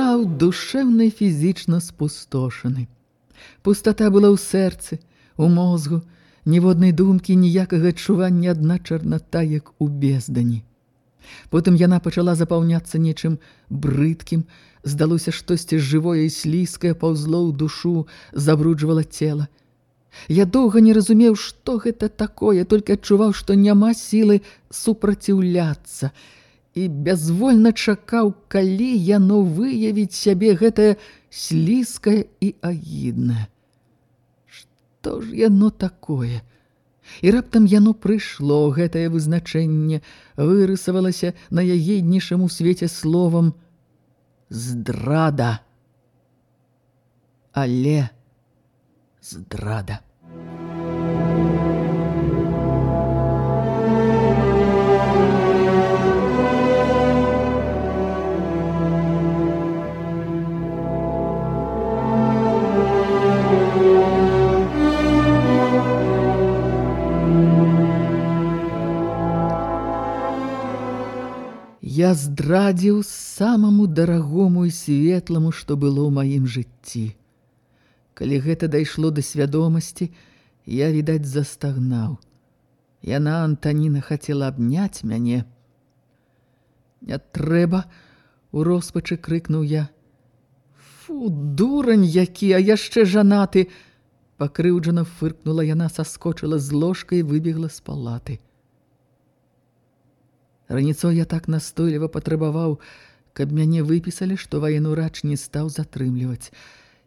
Я ляжаў душэўна фізічна спустошаны. Пустата была ў сэрцы, у мозгу, ніводнай думкі ніякага адчування адна чарната, як у бездані. Потым яна пачала запаўняцца нечым брыдкім, здалося штосьці жывое і слізкае паўзло ў душу, забруджвала цела. Я доўга не разумеў, што гэта такое, толькі адчуваў, што няма сілы супраціўляцца – і бязвольна чакаў, калі яно выявіць сябе гэтае слізкае і агіднае. Што ж яно такое? І раптам яно прыйшло, гэтае вызначэнне, вырысавалася на ягіднейшым у свеце словам «здрада». Але здрада. Здрадзіў самаму дарагому і светламу, што было ў маім жыцці. Калі гэта дайшло да свядомасці, я, відаць, застагнаў. Яна, Антаніна, хацела абняць мяне. «Не трэба!» – у роспачы крыкнуў я. «Фу, дурань які, а яшчэ жанаты!» Пакрыўджана фыркнула яна, саскочыла з ложкай і выбегла з палаты. Раніцой я так настойліва патрабаваў, каб мяне выпісалі, што ваенурач не стаў затрымліваць.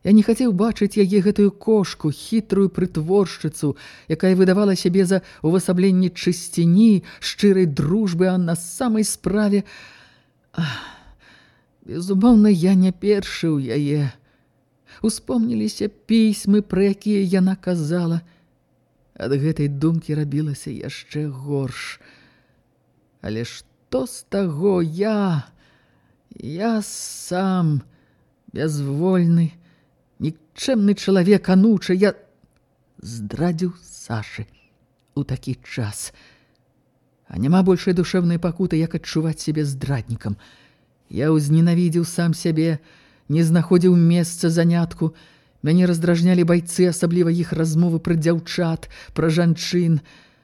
Я не хацеў бачыць яе гэтую кошку, хітрую прытворшчыцу, якая выдавала сябе за увасабленне чысціні, шчырай дружбы, а на самай справе... Безумоўна, я не першы ў яе. Успомніліся пісьмы, пра якія яна казала. Ад гэтай думкі рабілася яшчэ горш. Але што з таго я, я сам, бязвольны, нікчэмны чалавек анучы, я здрадзіў Сашы у такі час. А няма большай душэвнай пакуты, як адчуваць сябе здраднікам. Я ўзненавідзеў сам сябе, не знаходзіў месца занятку, Мяне раздражнялі байцы, асабліва іх размовы пра дзяўчат, пра жанчын,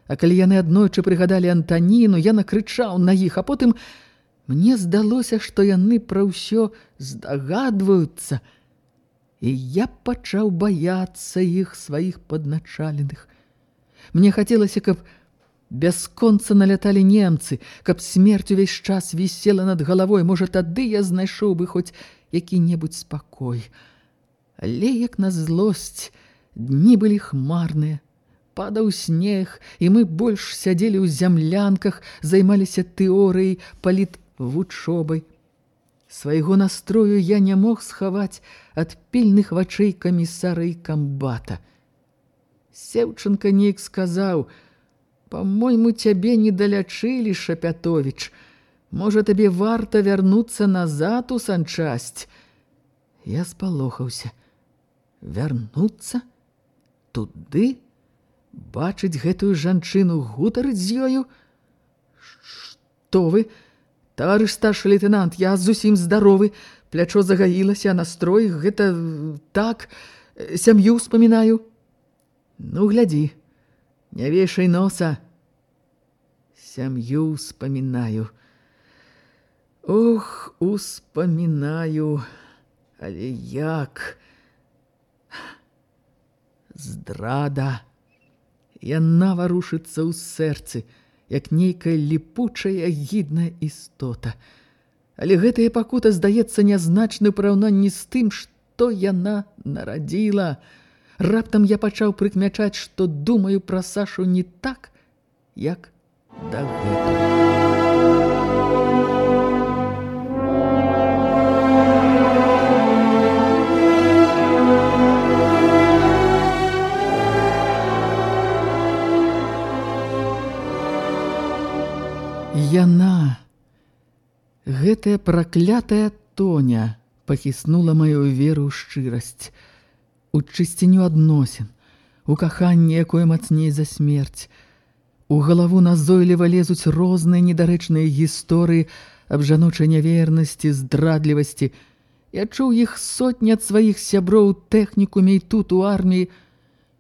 А калі яны аднойчы прыгадалі Антаніну, я накрычаў на іх, а потым мне здалося, што яны пра ўсё здагадваюцца. І я пачаў баяцца іх сваіх падначаленых. Мне хацелася, каб бясконца наляталі немцы, каб смерць увесь час вісела над галавой, можа, тады я знайшоў бы хоць які-небудзь спакой. Але як на злосць, дні былі хмарныя, падаў снег, і мы больш сядзелі ў зямлянках, займаліся тэорыяй паліт вучобай. Свайго настрою я не мог схаваць ад пільных вачэй камісара і камбата. Сеўчынка неяк сказаў: «Па-мойму, цябе не далячылі, Шапятовіч. Можа, табе варта вярнуцца назад у санчасць. Я спалохаўся. Вярнуцца? Туды? Бачыць гэтую жанчыну гутарыць з ёю? Што вы? Таварыш старшы лейтенант я зусім здаровы. Плячо загаілася настрой гэта так сям'ю успамінаю ну глядзі не вешай носа. Сям'ю успамінаю ох успамінаю. Але як? Здрада. Яна варушыцца ў сэрцы, як нейкая ліпучая гідная істота. Але гэтая пакута здаецца нязначны параўнанні з тым, што яна нарадзіла. Раптам я пачаў прыкмячаць, што думаю пра Сашу не так, як дагэтуль. Яна, гэтая праклятая тоня, пахіснула маю веру ў шчырасць, у чысціню адносін, у каханне, якое мацней за смерць. У галаву назойліва лезуць розныя недарэчныя гісторыі аб жаночай нявернасці, здрадлівасці. Я чуў іх сотні ад сваіх сяброў тэхнікуме і тут у арміі.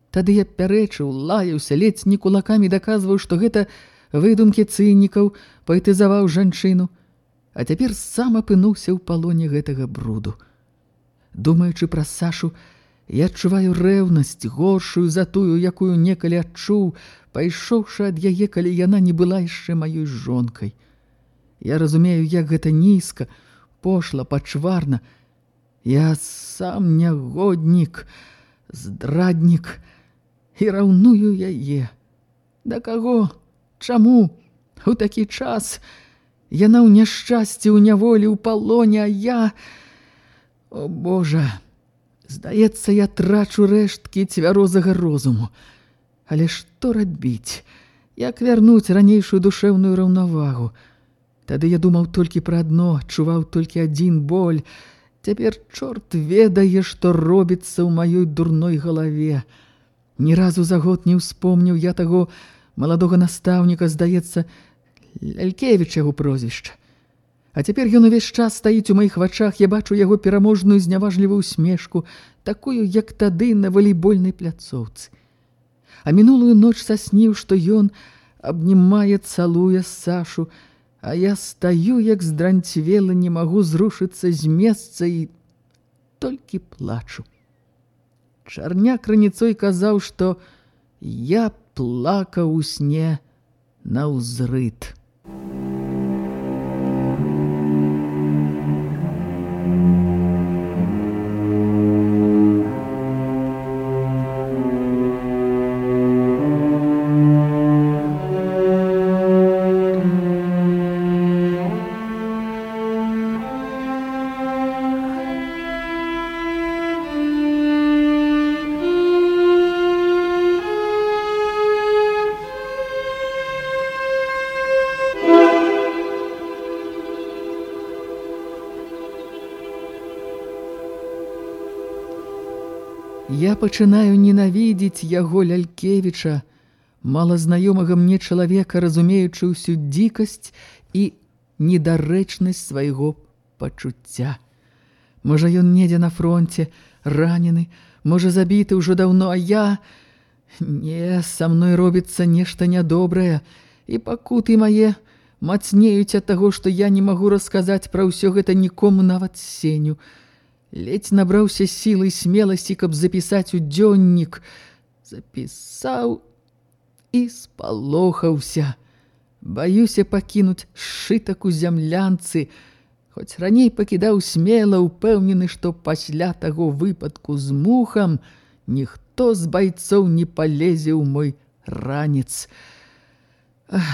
Тады я пярэчыў, лаяўся, ледзь не кулакамі даказваў, што гэта выдумкі цынікаў паэтызаваў жанчыну, а цяпер сам апынуўся ў палоне гэтага бруду. Думаючы пра Сашу, я адчуваю рэўнасць, горшую за тую, якую некалі адчуў, пайшоўшы ад яе, калі яна не была яшчэ маёй жонкай. Я разумею, як гэта нізка, пошла, пачварна. Я сам нягоднік, здраднік і раўную яе. Да каго? Чаму у такі час яна ў няшчасці, ў няволі, ў палоне, а я... О, Божа, здаецца, я трачу рэшткі цвярозага розуму. Але што рабіць? Як вярнуць ранейшую душэўную раўнавагу? Тады я думаў толькі пра адно, чуваў толькі адзін боль. Цяпер чорт ведае, што робіцца ў маёй дурной галаве. Ні разу за год не ўспомніў я таго, маладога настаўніка, здаецца, Лялькевіч яго прозвішча. А цяпер ён увесь час стаіць у маіх вачах, я бачу яго пераможную зняважлівую смешку, такую, як тады на валейбольнай пляцоўцы. А мінулую ноч сасніў, што ён абнімае цалуе Сашу, а я стаю, як здранцвела, не магу зрушыцца з месца і толькі плачу. Чарняк раніцой казаў, што я плакаў у сне на пачынаю ненавідзець яго Лялькевіча, малазнаёмага мне чалавека, разумеючы ўсю дзікасць і недарэчнасць свайго пачуцця. Можа, ён недзе на фронте, ранены, можа, забіты ўжо даўно, а я... Не, са мной робіцца нешта нядобрае, і пакуты мае мацнеюць ад таго, што я не магу расказаць пра ўсё гэта нікому нават сеню. Ледзь набраўся сілай смеласці, каб запісаць у дзённік. Запісаў і спалохаўся. Баюся пакінуць сшытак у зямлянцы, Хоць раней пакідаў смела, упэўнены, што пасля таго выпадку з мухам ніхто з байцоў не палезе ў мой ранец. Ах,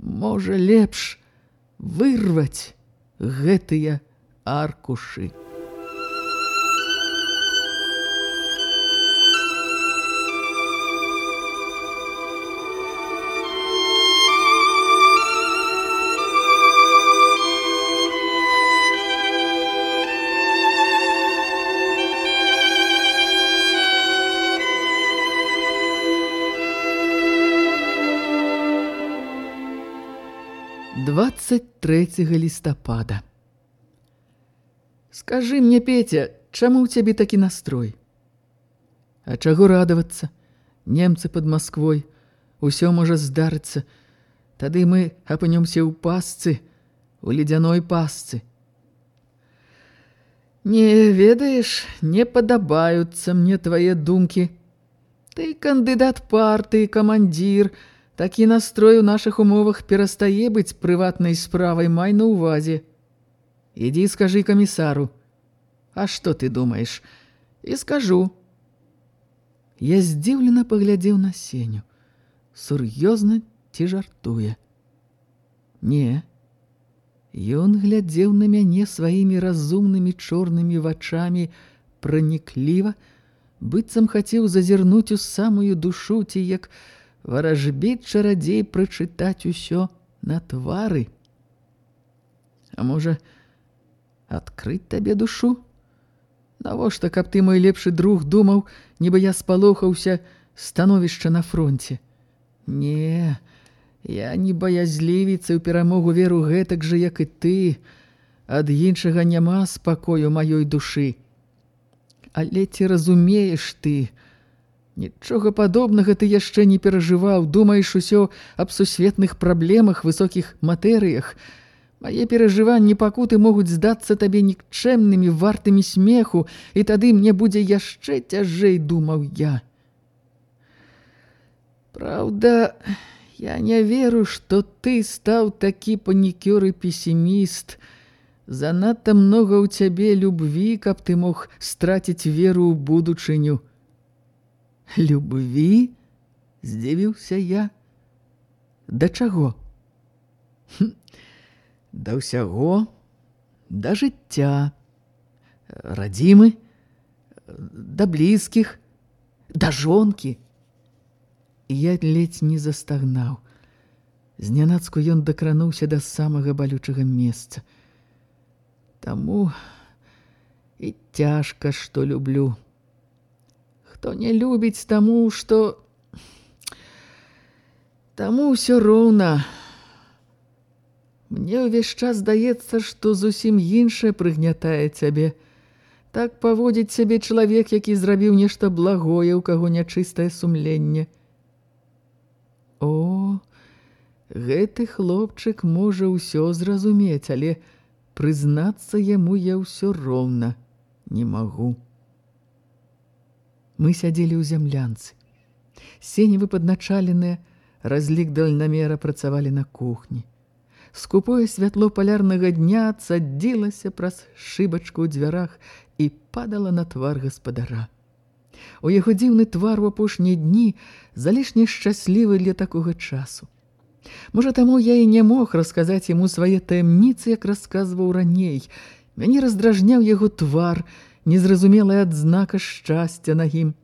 можа, лепш вырваць гэтыя аркушы. 23 лістапада. Скажы мне, Петя, чаму ў цябе такі настрой? А чаго радавацца? Немцы пад Масквой, усё можа здарыцца. Тады мы апынёмся ў пасцы, у ледзяной пасцы. Не ведаеш, не падабаюцца мне твае думкі, Ты кандыдат партыі, камандзір, такі настрой у нашых умовах перастае быць прыватнай справай, май на ўвазе. Ідзі скажы камісару. А што ты думаеш? І скажу. Я здзіўлена паглядзеў на сеню. Сур'ёзна ці жартуе? Не. Ён глядзеў на мяне сваімі разумнымі чорнымі вачамі пранікліва, быццам хацеў зазірнуць у самую душу ці як варажбіць чарадзей прачытаць усё на твары. А можа, адкрыць табе душу? Навошта, каб ты мой лепшы друг думаў, нібы я спалохаўся становішча на фронте? Не, я не баязлівіца ў перамогу веру гэтак жа, як і ты. Ад іншага няма спакою маёй душы. Але ці разумееш ты? Нічога падобнага ты яшчэ не перажываў, думаеш усё аб сусветных праблемах, высокіх матэрыях. Мае перажыванні пакуты могуць здацца табе нікчэмнымі, вартымі смеху, і тады мне будзе яшчэ цяжэй, думаў я. Праўда, я не веру, што ты стаў такі панікёр і песіміст, Занадта многа ў цябе любві, каб ты мог страціць веру ў будучыню. Любві? Здзівіўся я. Да чаго? Хм, да ўсяго, да жыцця, радзімы, да блізкіх, да жонкі. Я ледзь не застагнаў. Знянацку ён дакрануўся да самага балючага месца – Таму і цяжка, што люблю. Хто не любіць таму, што таму ўсё роўна. Мне ўвесь час здаецца, што зусім іншае прыгнятае цябе. Так паводзіць сябе чалавек, які зрабіў нешта благое, у каго нячыстае сумленне. О, гэты хлопчык можа ўсё зразумець, але прызнацца яму я ўсё роўна не магу. Мы сядзелі ў зямлянцы. Сеневы падначаленыя, разлік дальнамера працавалі на кухні. Скупое святло палярнага дня цадзілася праз шыбачку ў дзвярах і падала на твар гаспадара. У яго дзіўны твар у апошнія дні залішне шчаслівы для такога часу. Можа, таму я і не мог расказаць яму свае таямніцы, як расказваў раней. Мяне раздражняў яго твар, незразумелая адзнака шчасця на ім.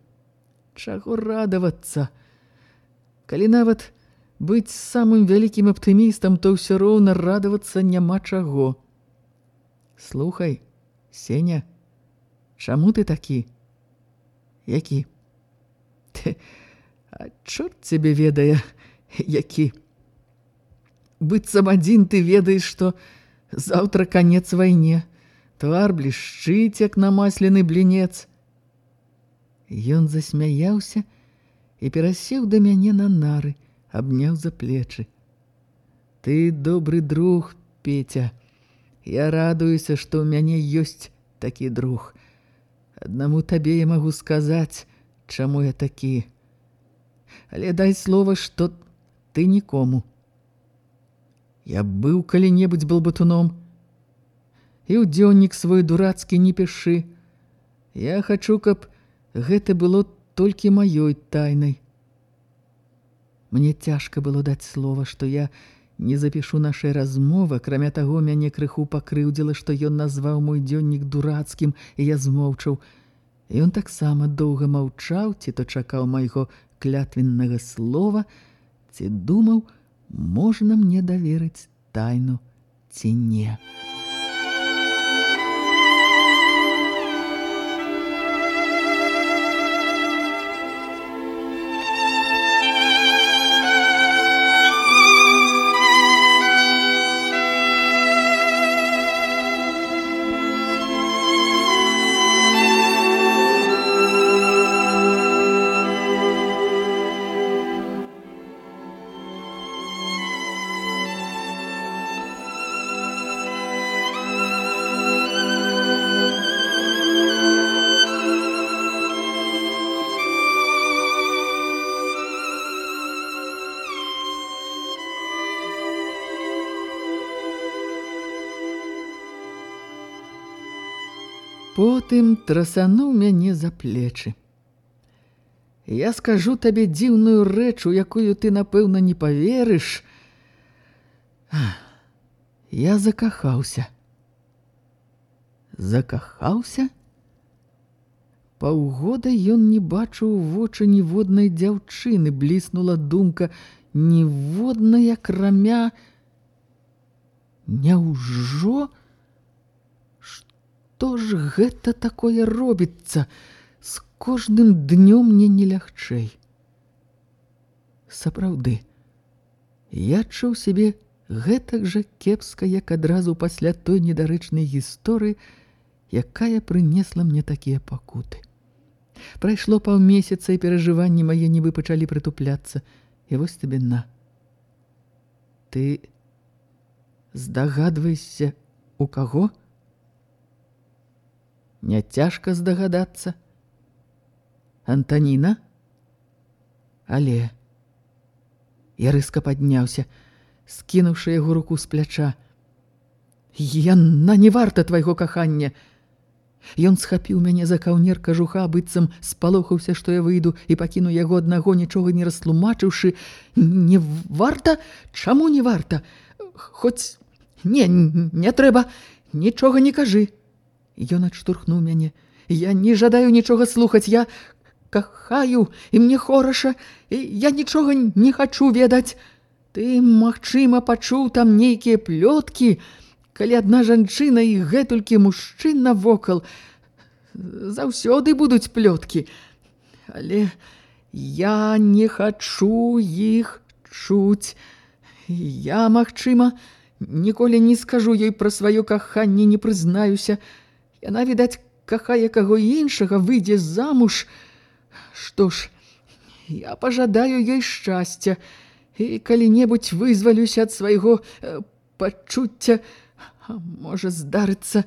Чаго радавацца? Калі нават быць самым вялікім аптымістам, то ўсё роўна радавацца няма чаго. Слухай, Сеня, чаму ты такі? Які? Ты, а чорт цябе ведае, які? быццам адзін ты ведаеш, што заўтра канец вайне, твар блішчыць, як намаслены блінец. Ён засмяяўся і перасеў да мяне на нары, абняў за плечы. Ты добры друг, Петя. Я радуюся, што ў мяне ёсць такі друг. Аднаму табе я магу сказаць, чаму я такі. Але дай слова, што ты нікому Я быў калі-небудзь балбатуном. І ў дзённік свой дурацкі не пішы. Я хачу, каб гэта было толькі маёй тайнай. Мне цяжка было даць слова, што я не запішу нашай размовы, акрамя таго мяне крыху пакрыўдзіла, што ён назваў мой дзённік дурацкім, і я змоўчаў. Ён таксама доўга маўчаў, ці то чакаў майго клятвеннага слова, ці думаў, можна мне даверыць тайну ці не. Потым трасануў мяне за плечы. Я скажу табе дзіўную рэч, у якую ты, напэўна, не паверыш. Я закахаўся. Закахаўся? Паўгода ён не бачыў вочы ніводнай дзяўчыны, бліснула думка, ніводная крамя. Няўжо? Што ж гэта такое робіцца? З кожным днём мне не лягчэй. Сапраўды, я чуў сябе гэтак жа кепска, як адразу пасля той недарэчнай гісторыі, якая прынесла мне такія пакуты. Прайшло паўмесяца, і перажыванні мае нібы пачалі прытупляцца. І вось табе на. Ты здагадваешся, у каго? Не цяжка здагадацца. Антаніна? Але... Я рызка падняўся, скінуўшы яго руку з пляча. Яна не варта твайго кахання, — Ён схапіў мяне за каўнер кажуха, быццам спалохаўся, што я выйду і пакіну яго аднаго, нічога не растлумачыўшы. Не варта? Чаму не варта? Хоць... Не, не трэба, нічога не кажы. Ён адштурхнуў мяне. Я не жадаю нічога слухаць, я кахаю, і мне хораша, і я нічога не хачу ведаць. Ты, магчыма, пачуў там нейкія плёткі, калі адна жанчына і гэтулькі мужчын навокал, заўсёды будуць плёткі. Але я не хачу іх чуць. Я, магчыма, ніколі не скажу ёй пра сваё каханне, не прызнаюся. Яна, відаць, кахае каго іншага, выйдзе замуж. Што ж, я пажадаю ёй шчасця, і калі-небудзь вызвалюся ад свайго э, пачуцця, можа здарыцца.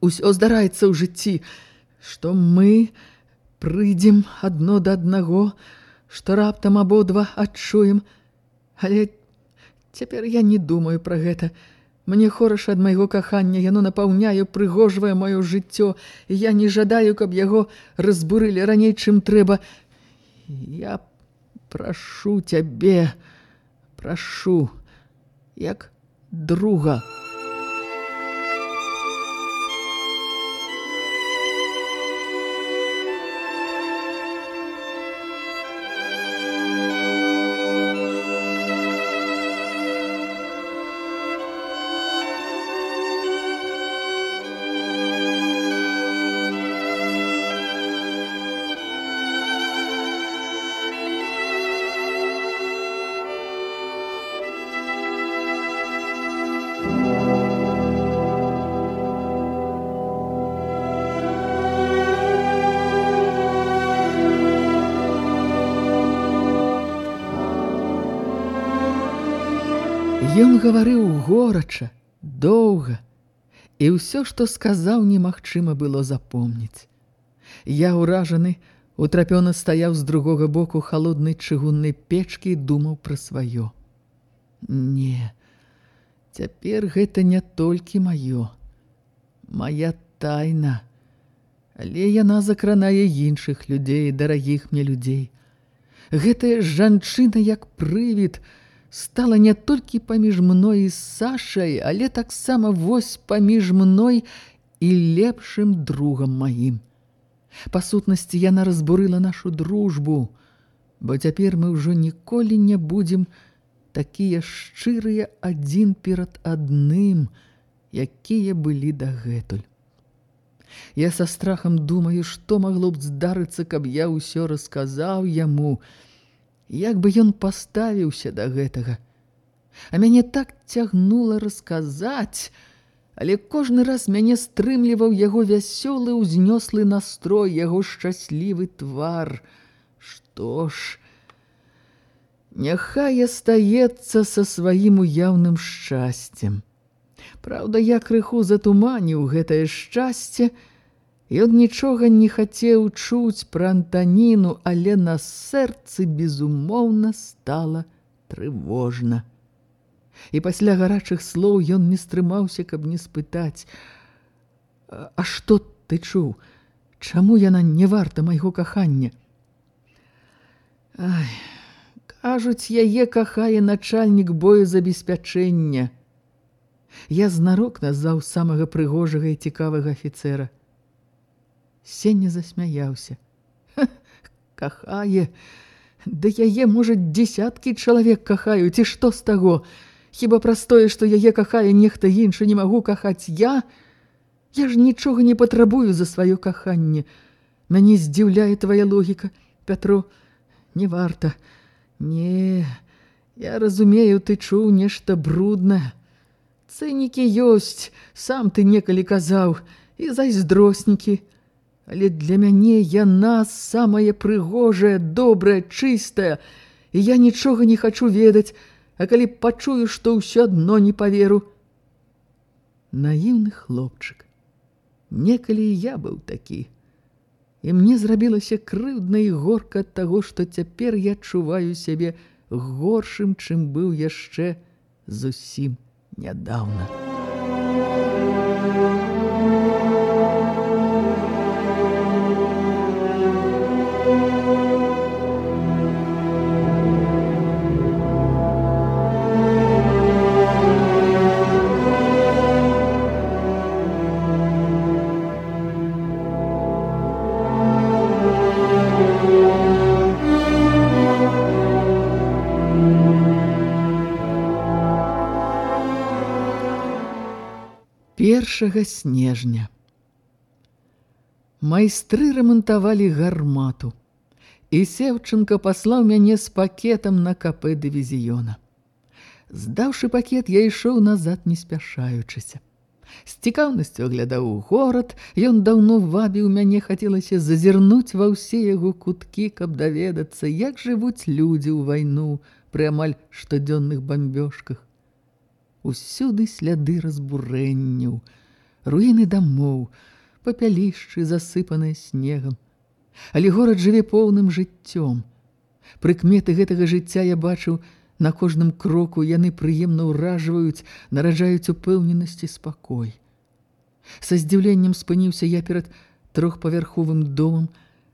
Усё здараецца ў жыцці што мы прыйдзем адно да аднаго што раптам абодва адчуем. Але цяпер я не думаю пра гэта мне хораша ад майго кахання яно напаўняе прыгожвае маё жыццё і я не жадаю каб яго разбурылі раней чым трэба я прашу цябе прашу як друга. Гаварыў горача, доўга, і ўсё, што сказаў, немагчыма было запомніць. Я, уражаны, утрапёна стаяў з другога боку халоднай чыгуннай печкі і думаў пра сваё. Не, цяпер гэта не толькі маё, мая тайна, але яна закранае іншых людзей, дарагіх мне людзей. Гэтая жанчына, як прывід, стала не толькі паміж мной і Сашай, але таксама вось паміж мной і лепшым другам маім. Па сутнасці яна разбурыла нашу дружбу, бо цяпер мы ўжо ніколі не будзем такія шчырыя адзін перад адным, якія былі дагэтуль. Я са страхам думаю, што магло б здарыцца, каб я ўсё расказаў яму, як бы ён паставіўся да гэтага. А мяне так цягнула расказаць, але кожны раз мяне стрымліваў яго вясёлы ўзнёслы настрой, яго шчаслівы твар. Што ж, няхай астаецца са сваім уяўным шчасцем. Праўда, я крыху затуманіў гэтае шчасце, Ён нічога не хацеў чуць пра Антаніну, але на сэрцы безумоўна стала трывожна. І пасля гарачых слоў ён не стрымаўся, каб не спытаць: А што ты чуў? Чаму яна не варта майго кахання? Ай, кажуць, яе кахае начальнік боезабеспячэння. Я знарок назваў самага прыгожага і цікавага афіцэра. Сеня засмяяўся. Кахае, да яе, можа, дзесяткі чалавек кахаюць, і што з таго? Хіба праз тое, што яе кахае нехта іншы, не магу кахаць я? Я ж нічога не патрабую за сваё каханне. Мяне здзіўляе твая логіка, Пятро, не варта. Не, я разумею, ты чуў нешта бруднае. Цэнікі ёсць, сам ты некалі казаў, і зайздроснікі. Але для мяне яна самая прыгожая, добрая, чыстая, і я нічога не хачу ведаць, а калі пачую, што ўсё адно не паверу. Наіўны хлопчык. Некалі я быў такі. І мне зрабілася крыўдна і горка ад таго, што цяпер я чуваю сябе горшым, чым быў яшчэ зусім нядаўна. першага снежня. Майстры рамантавалі гармату, і Сеўчынка паслаў мяне з пакетам на капэ дывізіёна. Здаўшы пакет, я ішоў назад, не спяшаючыся. З цікаўнасцю аглядаў горад, ён даўно вабіў мяне, хацелася зазірнуць ва ўсе яго куткі, каб даведацца, як жывуць людзі ў вайну пры амаль штодзённых бамбёжках усюды сляды разбурэнняў, руіны дамоў, папялішчы засыпаныя снегам. Але горад жыве поўным жыццём. Прыкметы гэтага жыцця я бачыў на кожным кроку, яны прыемна ўражваюць, нараджаюць упэўненасці спакой. Са здзіўленнем спыніўся я перад трохпавярховым домам,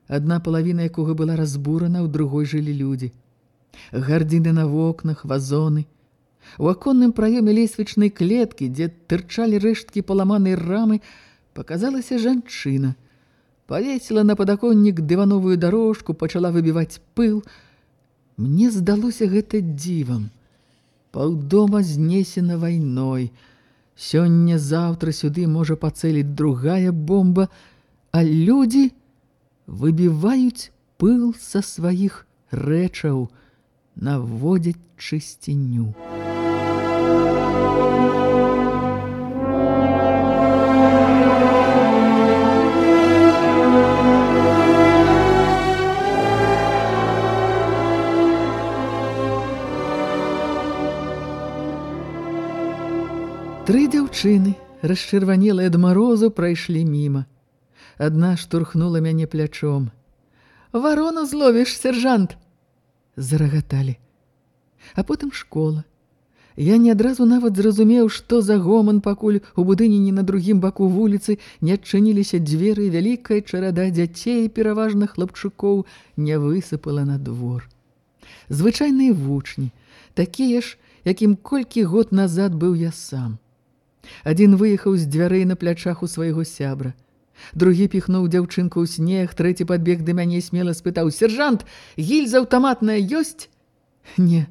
адна палавіна якога была разбурана, ў другой жылі людзі. Гардзіны на вокнах, вазоны – У аконным праёме лесвічнай клеткі, дзе тырчалі рэшткі паламанай рамы, паказалася жанчына. Павесіла на падаконнік дывановую дарожку, пачала выбіваць пыл. Мне здалося гэта дзівам. Паўдома знесена вайной. Сёння-заўтра сюды можа пацэліць другая бомба, а людзі выбіваюць пыл са сваіх рэчаў, наводзяць чысціню. Тры дзяўчыны, расчырванелыя ад марозу, прайшлі міма. Адна штурхнула мяне плячом. «Варону зловіш, сержант!» Зарагаталі. А потым школа. Я не адразу нават зразумеў, што за гоман, пакуль у будыні на другім баку вуліцы не адчыніліся дзверы, вялікая чарада дзяцей, пераважна хлапчукоў, не высыпала на двор. Звычайныя вучні, такія ж, якім колькі год назад быў я сам. Адзін выехаў з дзвярэй на плячах у свайго сябра. Другі піхнуў дзяўчынку ў снег, трэці падбег да мяне смела спытаў: «Сержант, гільза аўтаматная ёсць?» «Не,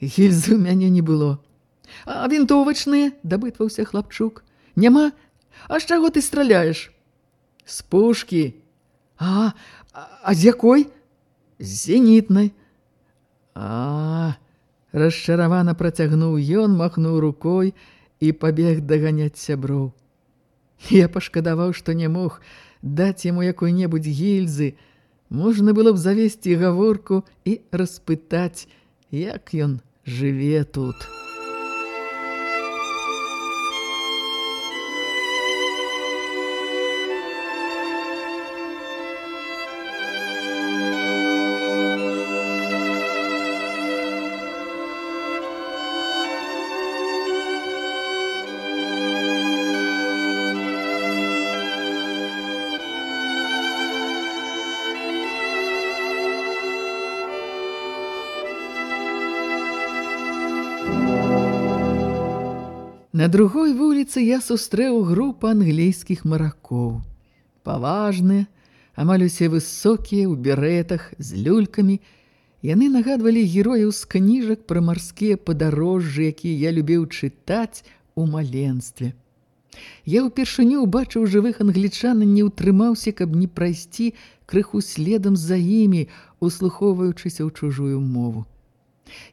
гільзы ў мяне не было». «А вінтовачныя?» – дабытваўся хлапчук. «Няма? А з чаго ты страляеш?» «З пушкі». «А, а з якой?» «З зенітнай». «А, расчаравана працягнуў ён, махнуў рукой – і пабег даганяць сяброў. Я пашкадаваў, што не мог даць яму якой-небудзь гільзы, можна было б завесці гаворку і распытаць, як ён жыве тут. На другой вуліцы я сустрэў групу англійскіх маракоў. Паважныя, амаль усе высокія, у беретах, з люлькамі, яны нагадвалі герояў з кніжак пра марскія падарожжы, якія я любіў чытаць у маленстве. Я ўпершыню убачыў жывых англічан не ўтрымаўся, каб не прайсці крыху следам за імі, услухоўваючыся ў чужую мову.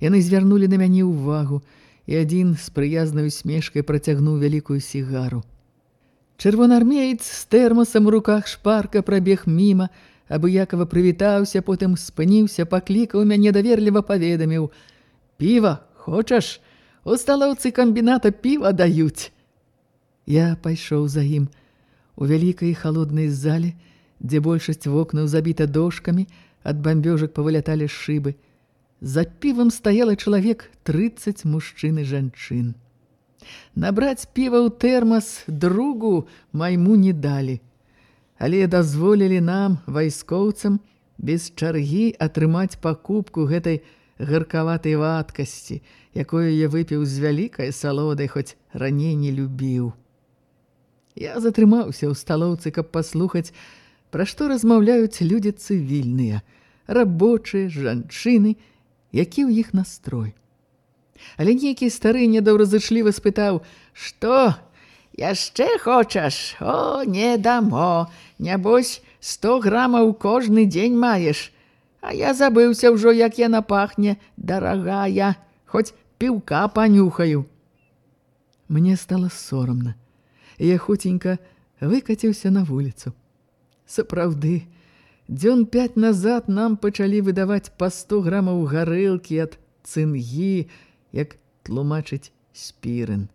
Яны звярнулі на мяне ўвагу, і адзін з прыязнай усмешкай працягнуў вялікую сігару. Чырвонаармеец з тэрмасам у руках шпарка прабег міма, абыякава прывітаўся, потым спыніўся, паклікаў мяне даверліва паведаміў: « Піва, хочаш? У сталоўцы камбіната піва даюць. Я пайшоў за ім. У вялікай халоднай зале, дзе большасць вокнаў забіта дошкамі, ад бамбёжак павыляталі шыбы. За півам стаяла чалавек 30 мужчын і жанчын. Набраць піва ў тэрмас другу майму не далі. Але дазволілі нам, вайскоўцам, без чаргі атрымаць пакупку гэтай гаркаватай вадкасці, якую я выпіў з вялікай салодай, хоць раней не любіў. Я затрымаўся ў сталоўцы, каб паслухаць, пра што размаўляюць людзі цывільныя, рабочыя, жанчыны, які ў іх настрой. Але нейкі стары недаўразычлівы спытаў: « Што? Яшчэ хочаш? О, не дамо, нябось, сто грамаў кожны дзень маеш. А я забыўся ўжо, як яна пахне, дарагая, хоць піўка панюхаю. Мне стала сорамна я хуценька выкаціўся на вуліцу. Сапраўды, дзён пяць назад нам пачалі выдаваць па 100 грамаў гарэлкі ад цынгі, як тлумачыць спірын.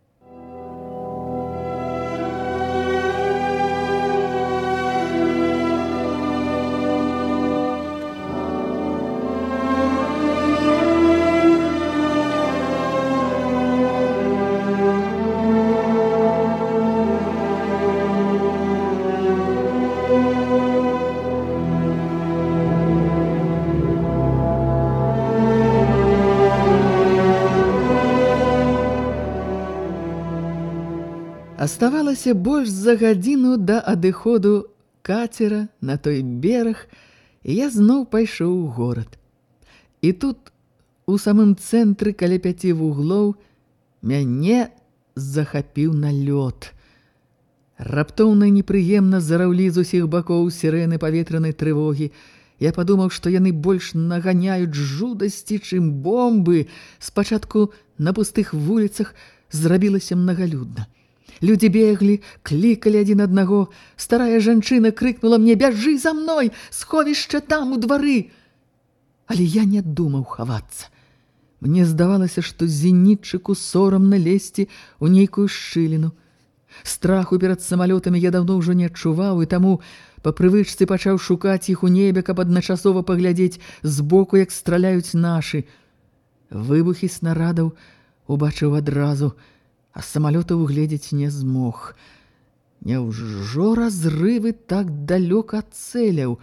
Аставалася больш за гадзіну да адыходу кацера на той бераг, і я зноў пайшоў у горад. І тут, у самым цэнтры каля пяці вуглоў, мяне захапіў налёт. Раптоўна непрыемна зараўлі з усіх бакоў сірэны паветранай трывогі. Я падумаў, што яны больш наганяюць жудасці, чым бомбы. Спачатку на пустых вуліцах зрабілася мнагалюдна. Людзі беглі, клікалі адзін аднаго. Старая жанчына крыкнула мне: "Бяжы за мной, сховішча там у двары". Але я не думаў хавацца. Мне здавалася, што зенітчыку сорамна лезці ў нейкую шчыліну. Страху перад самалётамі я даўно ўжо не адчуваў, і таму па прывычцы пачаў шукаць іх у небе, каб адначасова паглядзець збоку, як страляюць нашы. Выбухі снарадаў убачыў адразу – а самалёта угледзець не змог. Няўжо разрывы так далёк ад цэляў.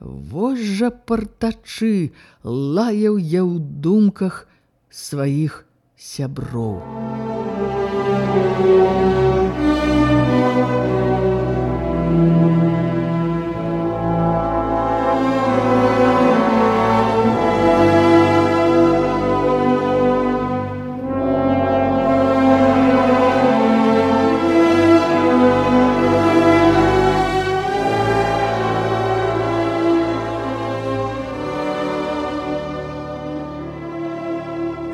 Вось жа партачы лаяў я ў думках сваіх сяброў. Thank